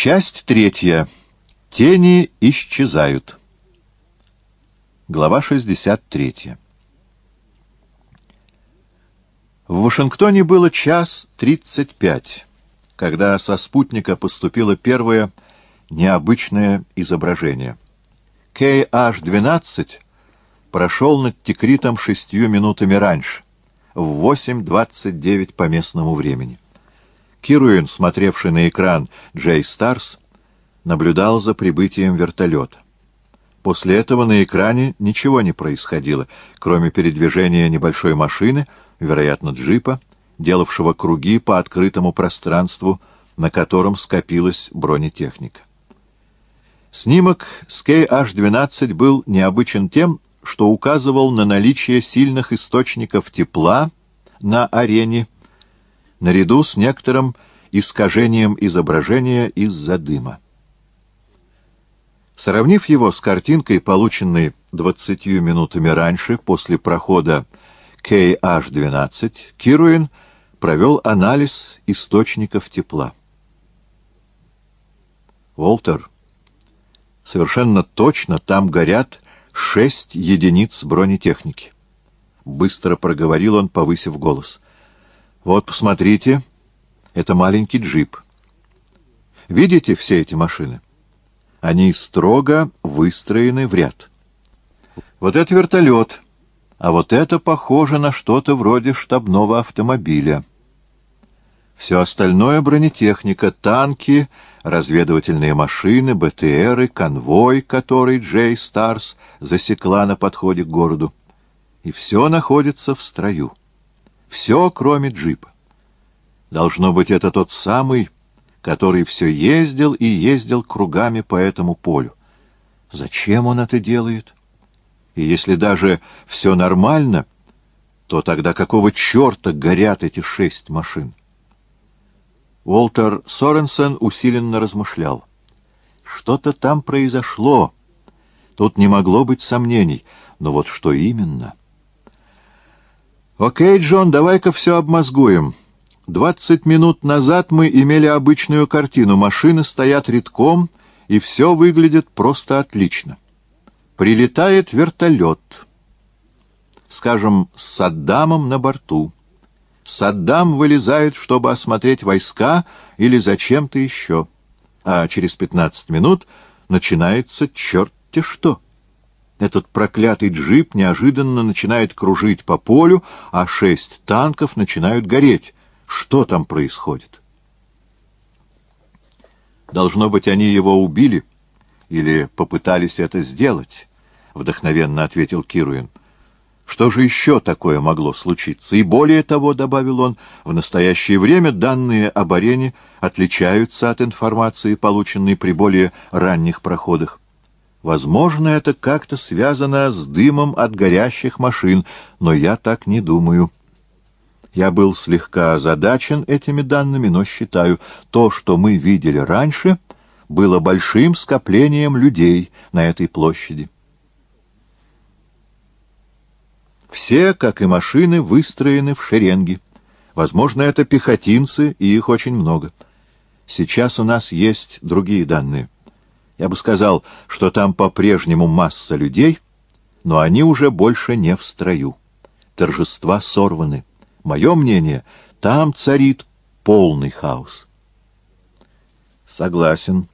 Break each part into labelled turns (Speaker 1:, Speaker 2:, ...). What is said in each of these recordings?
Speaker 1: Часть третья. Тени исчезают. Глава 63. В Вашингтоне было час тридцать пять, когда со спутника поступило первое необычное изображение. KH-12 прошел над Текритом шестью минутами раньше, в 8.29 по местному времени. Кируин, смотревший на экран Джей Старс, наблюдал за прибытием вертолета. После этого на экране ничего не происходило, кроме передвижения небольшой машины, вероятно, джипа, делавшего круги по открытому пространству, на котором скопилась бронетехника. Снимок с KH-12 был необычен тем, что указывал на наличие сильных источников тепла на арене, наряду с некоторым искажением изображения из-за дыма. Сравнив его с картинкой, полученной двадцатью минутами раньше, после прохода KH-12, Кируин провел анализ источников тепла. Волтер, совершенно точно там горят шесть единиц бронетехники. Быстро проговорил он, повысив голос. Вот, посмотрите, это маленький джип. Видите все эти машины? Они строго выстроены в ряд. Вот это вертолет, а вот это похоже на что-то вроде штабного автомобиля. Все остальное — бронетехника, танки, разведывательные машины, БТРы, конвой, который Джей Старс засекла на подходе к городу. И все находится в строю. Все, кроме джипа. Должно быть, это тот самый который все ездил и ездил кругами по этому полю. Зачем он это делает? И если даже все нормально, то тогда какого черта горят эти шесть машин? Уолтер Соренсен усиленно размышлял. Что-то там произошло. Тут не могло быть сомнений. Но вот что именно? «Окей, Джон, давай-ка все обмозгуем». Двадцать минут назад мы имели обычную картину. Машины стоят редком, и все выглядит просто отлично. Прилетает вертолет. Скажем, с Саддамом на борту. Саддам вылезает, чтобы осмотреть войска или зачем-то еще. А через пятнадцать минут начинается черт-те что. Этот проклятый джип неожиданно начинает кружить по полю, а шесть танков начинают гореть. Что там происходит? Должно быть, они его убили или попытались это сделать, — вдохновенно ответил Кируин. Что же еще такое могло случиться? И более того, — добавил он, — в настоящее время данные об арене отличаются от информации, полученной при более ранних проходах. Возможно, это как-то связано с дымом от горящих машин, но я так не думаю. — я был слегка озадачен этими данными, но считаю, то, что мы видели раньше, было большим скоплением людей на этой площади. Все, как и машины, выстроены в шеренги. Возможно, это пехотинцы, и их очень много. Сейчас у нас есть другие данные. Я бы сказал, что там по-прежнему масса людей, но они уже больше не в строю. Торжества сорваны. Мое мнение, там царит полный хаос. Согласен.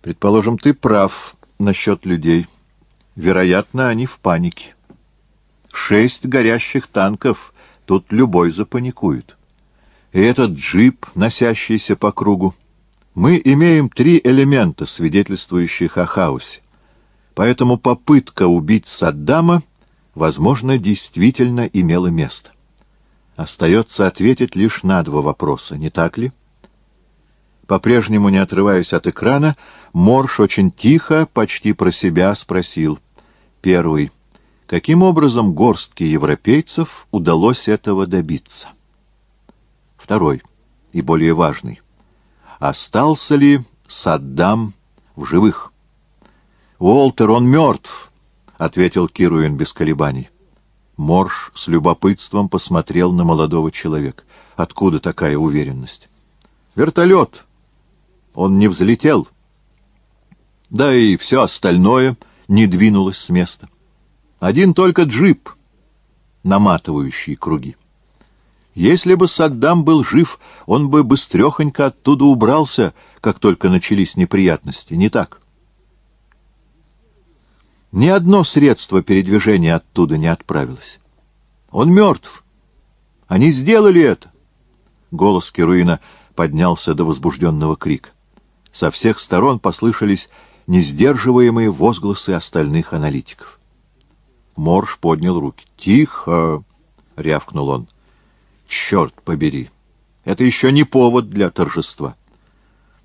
Speaker 1: Предположим, ты прав насчет людей. Вероятно, они в панике. Шесть горящих танков, тут любой запаникует. И этот джип, носящийся по кругу. Мы имеем три элемента, свидетельствующих о хаосе. Поэтому попытка убить Саддама — возможно, действительно имело место. Остается ответить лишь на два вопроса, не так ли? По-прежнему не отрываясь от экрана, Морш очень тихо, почти про себя спросил. Первый. Каким образом горстке европейцев удалось этого добиться? Второй. И более важный. Остался ли Саддам в живых? Уолтер, он мертв, — ответил Кируин без колебаний. Морж с любопытством посмотрел на молодого человека. Откуда такая уверенность? «Вертолет!» Он не взлетел. Да и все остальное не двинулось с места. Один только джип, наматывающий круги. Если бы Саддам был жив, он бы быстрехонько оттуда убрался, как только начались неприятности, не так? Ни одно средство передвижения оттуда не отправилось. Он мертв. Они сделали это. Голос Керуина поднялся до возбужденного крика. Со всех сторон послышались несдерживаемые возгласы остальных аналитиков. Морж поднял руки. «Тихо!» — рявкнул он. «Черт побери! Это еще не повод для торжества.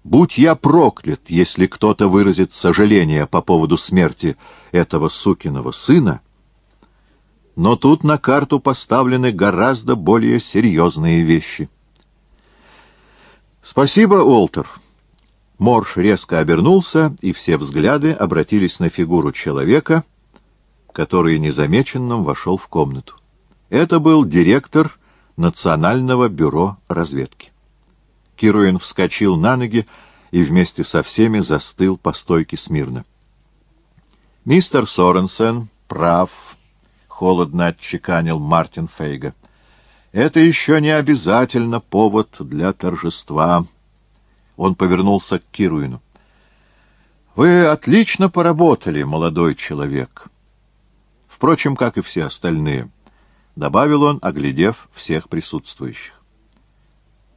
Speaker 1: Будь я проклят, если кто-то выразит сожаление по поводу смерти этого сукиного сына, но тут на карту поставлены гораздо более серьезные вещи». «Спасибо, Уолтер!» Морш резко обернулся, и все взгляды обратились на фигуру человека, который незамеченным вошел в комнату. Это был директор Национального бюро разведки. Кируин вскочил на ноги и вместе со всеми застыл по стойке смирно. «Мистер Соренсен прав», — холодно отчеканил Мартин Фейга. «Это еще не обязательно повод для торжества». Он повернулся к Кируину. «Вы отлично поработали, молодой человек. Впрочем, как и все остальные», — добавил он, оглядев всех присутствующих.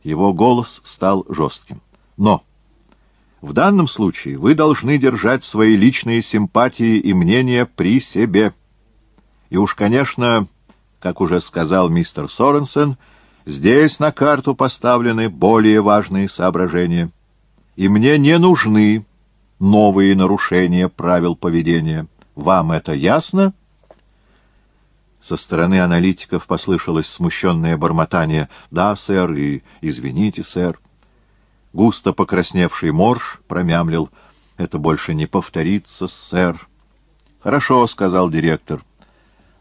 Speaker 1: Его голос стал жестким. «Но в данном случае вы должны держать свои личные симпатии и мнения при себе. И уж, конечно, как уже сказал мистер Соренсен, — Здесь на карту поставлены более важные соображения, и мне не нужны новые нарушения правил поведения. Вам это ясно?» Со стороны аналитиков послышалось смущенное бормотание «Да, сэр» и «Извините, сэр». Густо покрасневший морж промямлил «Это больше не повторится, сэр». «Хорошо», — сказал директор.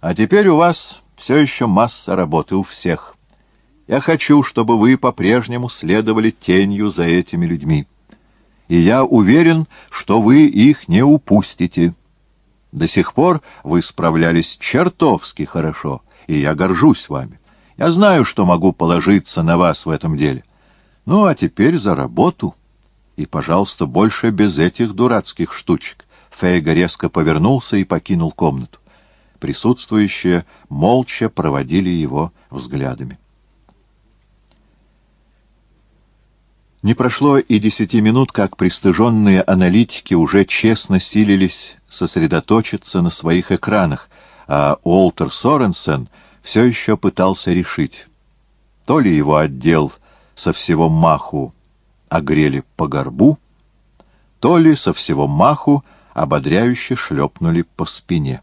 Speaker 1: «А теперь у вас все еще масса работы у всех». Я хочу, чтобы вы по-прежнему следовали тенью за этими людьми. И я уверен, что вы их не упустите. До сих пор вы справлялись чертовски хорошо, и я горжусь вами. Я знаю, что могу положиться на вас в этом деле. Ну, а теперь за работу. И, пожалуйста, больше без этих дурацких штучек. Фейга резко повернулся и покинул комнату. Присутствующие молча проводили его взглядами. Не прошло и десяти минут, как пристыженные аналитики уже честно силились сосредоточиться на своих экранах, а Уолтер Соренсен все еще пытался решить, то ли его отдел со всего маху огрели по горбу, то ли со всего маху ободряюще шлепнули по спине.